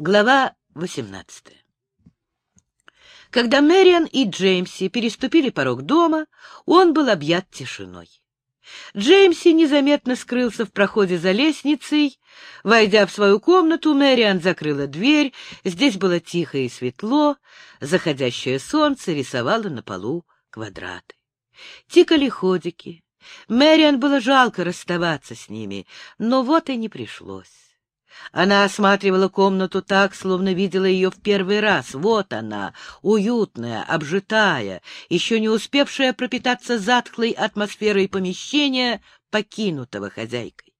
Глава 18 Когда Мэриан и Джеймси переступили порог дома, он был объят тишиной. Джеймси незаметно скрылся в проходе за лестницей. Войдя в свою комнату, Мэриан закрыла дверь. Здесь было тихо и светло. Заходящее солнце рисовало на полу квадраты. Тикали ходики. Мэриан было жалко расставаться с ними, но вот и не пришлось. Она осматривала комнату так, словно видела ее в первый раз. Вот она, уютная, обжитая, еще не успевшая пропитаться затхлой атмосферой помещения, покинутого хозяйкой.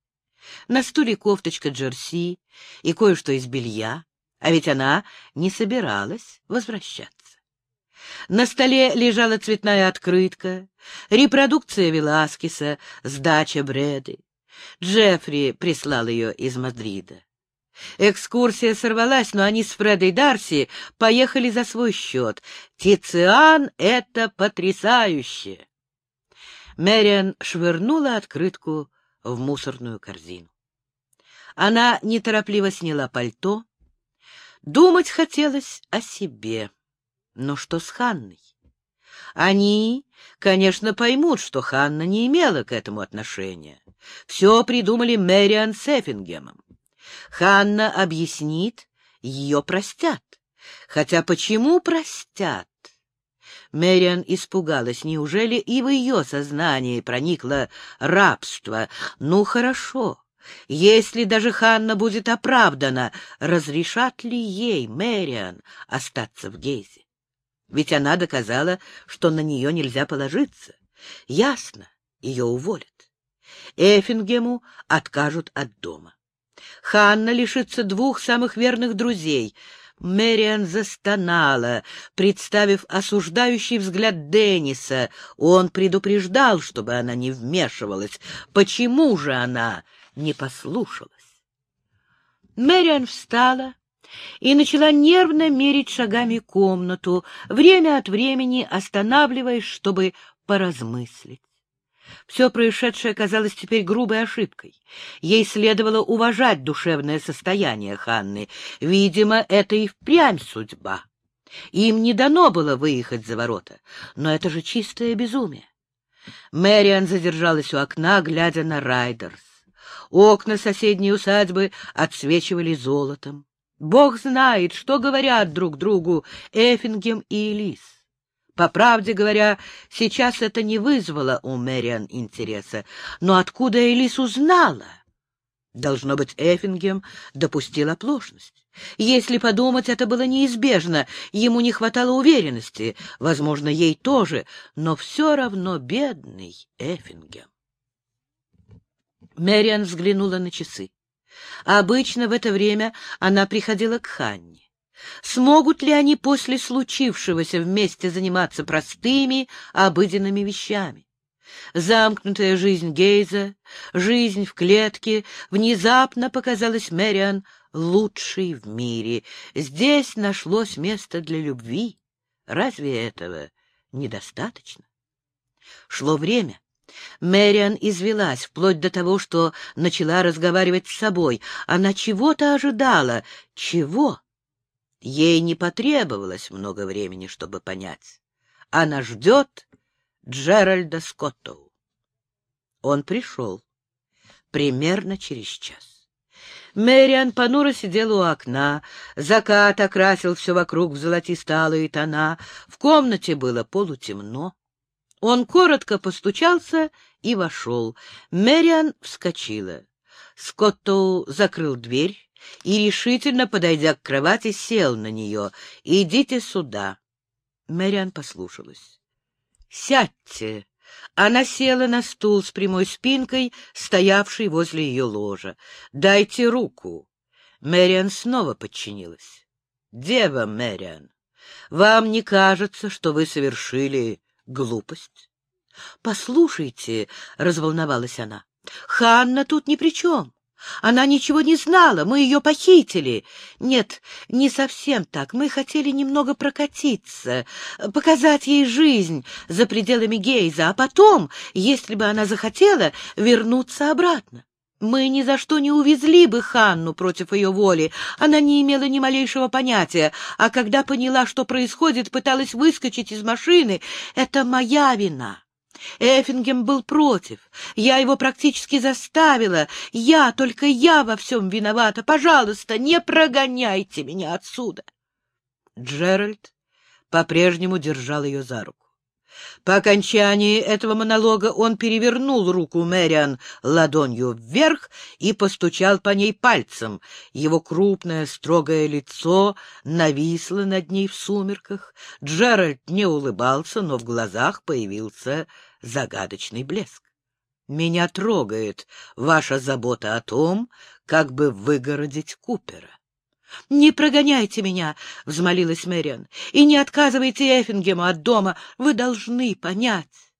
На стуле кофточка джерси и кое-что из белья, а ведь она не собиралась возвращаться. На столе лежала цветная открытка, репродукция Веласкеса, сдача Бреды. Джеффри прислал ее из Мадрида. Экскурсия сорвалась, но они с Фредой Дарси поехали за свой счет. Тициан — это потрясающе! Мэриан швырнула открытку в мусорную корзину. Она неторопливо сняла пальто. Думать хотелось о себе. Но что с Ханной? Они, конечно, поймут, что Ханна не имела к этому отношения. Все придумали Мэриан с Эффингемом. Ханна объяснит, ее простят. Хотя почему простят? Мэриан испугалась. Неужели и в ее сознании проникло рабство? Ну, хорошо. Если даже Ханна будет оправдана, разрешат ли ей, Мэриан, остаться в Гейзе? Ведь она доказала, что на нее нельзя положиться. Ясно, ее уволят. Эффингему откажут от дома. Ханна лишится двух самых верных друзей. Мэриан застонала, представив осуждающий взгляд Денниса. Он предупреждал, чтобы она не вмешивалась. Почему же она не послушалась? Мэриан встала и начала нервно мерить шагами комнату, время от времени останавливаясь, чтобы поразмыслить. Все происшедшее казалось теперь грубой ошибкой. Ей следовало уважать душевное состояние Ханны. Видимо, это и впрямь судьба. Им не дано было выехать за ворота, но это же чистое безумие. Мэриан задержалась у окна, глядя на Райдерс. Окна соседней усадьбы отсвечивали золотом. Бог знает, что говорят друг другу Эффингем и Элис. По правде говоря, сейчас это не вызвало у Мэриан интереса. Но откуда Элис узнала? Должно быть, Эффингем допустил оплошность. Если подумать, это было неизбежно. Ему не хватало уверенности. Возможно, ей тоже. Но все равно бедный Эффингем. Мэриан взглянула на часы. Обычно в это время она приходила к Ханне. Смогут ли они после случившегося вместе заниматься простыми, обыденными вещами? Замкнутая жизнь Гейза, жизнь в клетке, внезапно показалась Мэриан лучшей в мире. Здесь нашлось место для любви. Разве этого недостаточно? Шло время. Мэриан извелась вплоть до того, что начала разговаривать с собой. Она чего-то ожидала. Чего? Ей не потребовалось много времени, чтобы понять. Она ждет Джеральда Скоттоу. Он пришел примерно через час. Мэриан понуро сидела у окна, закат окрасил все вокруг в золотисталые тона, в комнате было полутемно. Он коротко постучался и вошел. Мэриан вскочила. Скоттоу закрыл дверь, и, решительно подойдя к кровати, сел на нее. «Идите сюда». Мэриан послушалась. «Сядьте». Она села на стул с прямой спинкой, стоявший возле ее ложа. «Дайте руку». Мэриан снова подчинилась. «Дева Мэриан, вам не кажется, что вы совершили глупость?» «Послушайте», — разволновалась она, — «Ханна тут ни при чем. Она ничего не знала, мы ее похитили. Нет, не совсем так. Мы хотели немного прокатиться, показать ей жизнь за пределами Гейза, а потом, если бы она захотела, вернуться обратно. Мы ни за что не увезли бы Ханну против ее воли. Она не имела ни малейшего понятия, а когда поняла, что происходит, пыталась выскочить из машины. Это моя вина. Эффингем был против. Я его практически заставила. Я, только я во всем виновата. Пожалуйста, не прогоняйте меня отсюда. Джеральд по-прежнему держал ее за руку. По окончании этого монолога он перевернул руку Мэриан ладонью вверх и постучал по ней пальцем. Его крупное строгое лицо нависло над ней в сумерках. Джеральд не улыбался, но в глазах появился загадочный блеск. «Меня трогает ваша забота о том, как бы выгородить Купера. — Не прогоняйте меня, — взмолилась Мэриан, — и не отказывайте Эффингему от дома. Вы должны понять.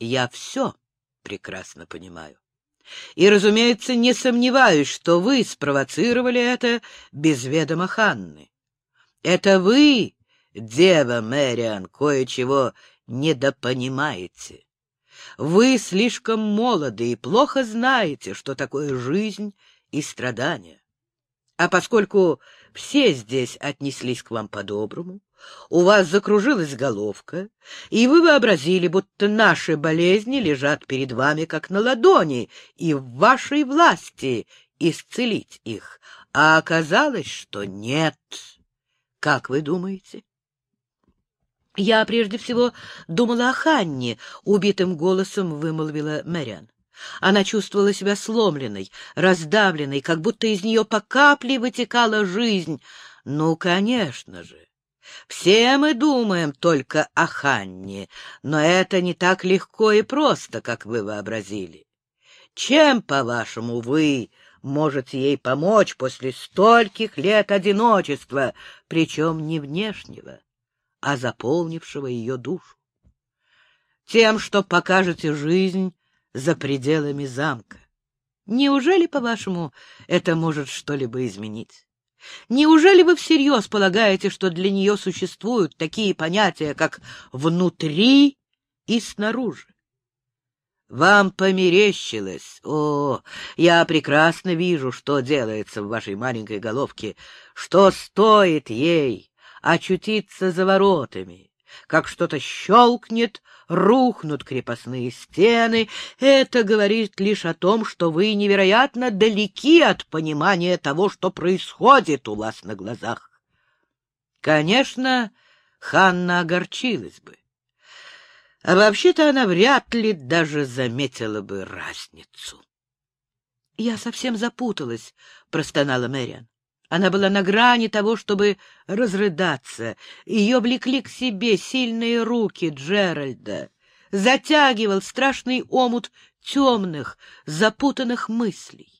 Я все прекрасно понимаю. И, разумеется, не сомневаюсь, что вы спровоцировали это без ведома Ханны. Это вы, дева Мэриан, кое-чего недопонимаете. Вы слишком молоды и плохо знаете, что такое жизнь и страдания. А поскольку все здесь отнеслись к вам по-доброму, у вас закружилась головка, и вы вообразили, будто наши болезни лежат перед вами как на ладони, и в вашей власти исцелить их. А оказалось, что нет. Как вы думаете? Я прежде всего думала о Ханне, — убитым голосом вымолвила Мэриан. Она чувствовала себя сломленной, раздавленной, как будто из нее по капле вытекала жизнь. Ну, конечно же. Все мы думаем только о Ханне, но это не так легко и просто, как вы вообразили. Чем, по-вашему, вы можете ей помочь после стольких лет одиночества, причем не внешнего, а заполнившего ее душу? Тем, что покажете жизнь за пределами замка. Неужели, по-вашему, это может что-либо изменить? Неужели вы всерьез полагаете, что для нее существуют такие понятия, как «внутри» и «снаружи»? Вам померещилось. О, я прекрасно вижу, что делается в вашей маленькой головке, что стоит ей очутиться за воротами, как что-то щелкнет, рухнут крепостные стены. Это говорит лишь о том, что вы невероятно далеки от понимания того, что происходит у вас на глазах. Конечно, Ханна огорчилась бы. А вообще-то она вряд ли даже заметила бы разницу. — Я совсем запуталась, — простонала Мэриан. Она была на грани того, чтобы разрыдаться. Ее влекли к себе сильные руки Джеральда. Затягивал страшный омут темных, запутанных мыслей.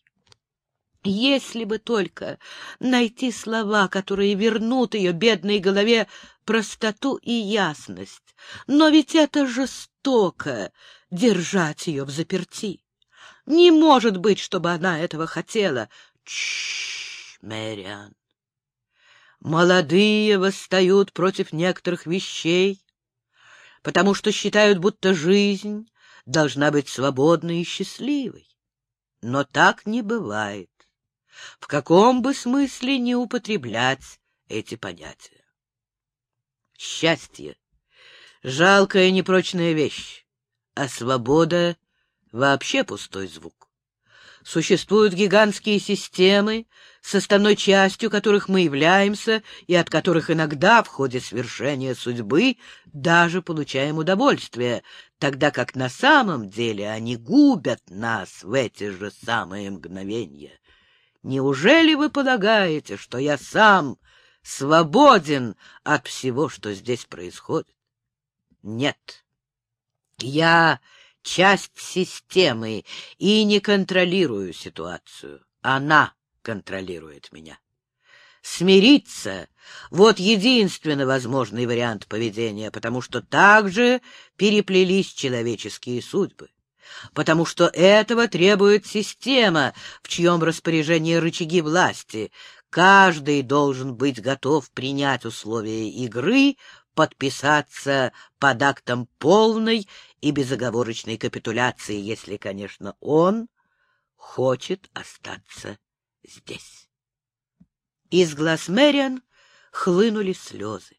Если бы только найти слова, которые вернут ее бедной голове простоту и ясность. Но ведь это жестоко — держать ее в заперти. Не может быть, чтобы она этого хотела. Чш! Мэриан. Молодые восстают против некоторых вещей, потому что считают, будто жизнь должна быть свободной и счастливой. Но так не бывает. В каком бы смысле не употреблять эти понятия? Счастье — жалкая непрочная вещь, а свобода — вообще пустой звук. Существуют гигантские системы, составной частью которых мы являемся и от которых иногда в ходе свершения судьбы даже получаем удовольствие, тогда как на самом деле они губят нас в эти же самые мгновения. Неужели вы полагаете, что я сам свободен от всего, что здесь происходит? Нет. Я часть системы и не контролирую ситуацию. Она контролирует меня. Смириться — вот единственно возможный вариант поведения, потому что также переплелись человеческие судьбы, потому что этого требует система, в чьем распоряжении рычаги власти. Каждый должен быть готов принять условия игры, подписаться под актом полной и безоговорочной капитуляции, если, конечно, он хочет остаться здесь. Из глаз Мэриан хлынули слезы.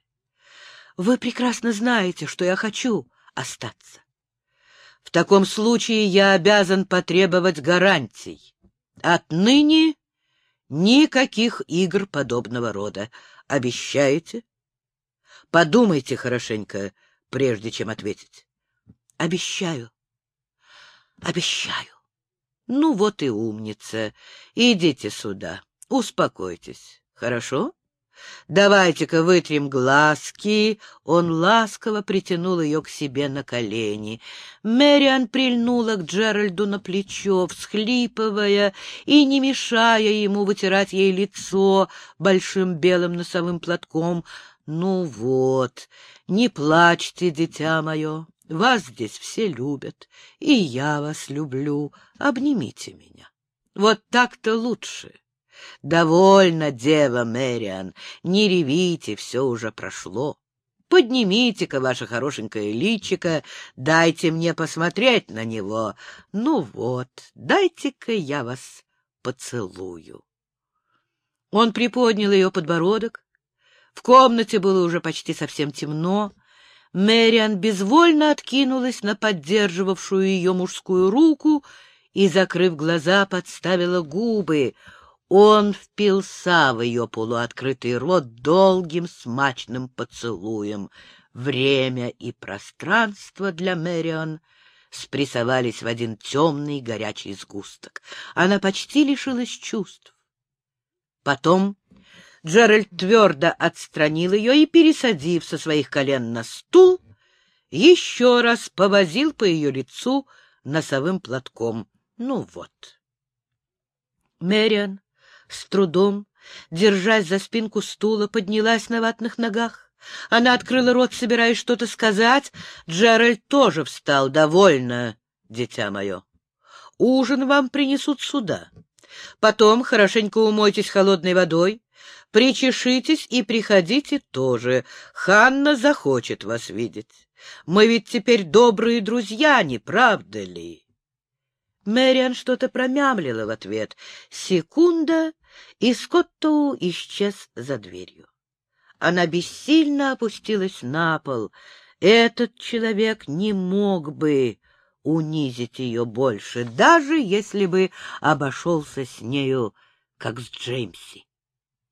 Вы прекрасно знаете, что я хочу остаться. В таком случае я обязан потребовать гарантий. Отныне никаких игр подобного рода. Обещаете? Подумайте хорошенько, прежде чем ответить. Обещаю. Обещаю. Ну вот и умница. Идите сюда. Успокойтесь. Хорошо? Давайте-ка вытрем глазки. Он ласково притянул ее к себе на колени. Мэриан прильнула к Джеральду на плечо, всхлипывая и не мешая ему вытирать ей лицо большим белым носовым платком. «Ну вот, не плачьте, дитя мое, вас здесь все любят, и я вас люблю, обнимите меня. Вот так-то лучше». Довольно, дева Мэриан, не ревите, все уже прошло. Поднимите-ка ваше хорошенькое личико, дайте мне посмотреть на него. Ну вот, дайте-ка я вас поцелую. Он приподнял ее подбородок. В комнате было уже почти совсем темно. Мэриан безвольно откинулась на поддерживавшую ее мужскую руку и, закрыв глаза, подставила губы — он впился в ее полуоткрытый рот долгим смачным поцелуем. Время и пространство для Мэрион спрессовались в один темный горячий сгусток. Она почти лишилась чувств. Потом Джеральд твердо отстранил ее и, пересадив со своих колен на стул, еще раз повозил по ее лицу носовым платком. Ну вот. Мэриан с трудом, держась за спинку стула, поднялась на ватных ногах. Она открыла рот, собираясь что-то сказать. Джеральд тоже встал. «Довольно, дитя мое. Ужин вам принесут сюда. Потом хорошенько умойтесь холодной водой, причешитесь и приходите тоже. Ханна захочет вас видеть. Мы ведь теперь добрые друзья, не правда ли?» Мэриан что-то промямлила в ответ. Секунда, и Скоттоу исчез за дверью. Она бессильно опустилась на пол. Этот человек не мог бы унизить ее больше, даже если бы обошелся с нею, как с Джеймси.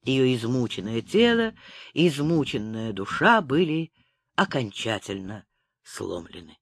Ее измученное тело, измученная душа были окончательно сломлены.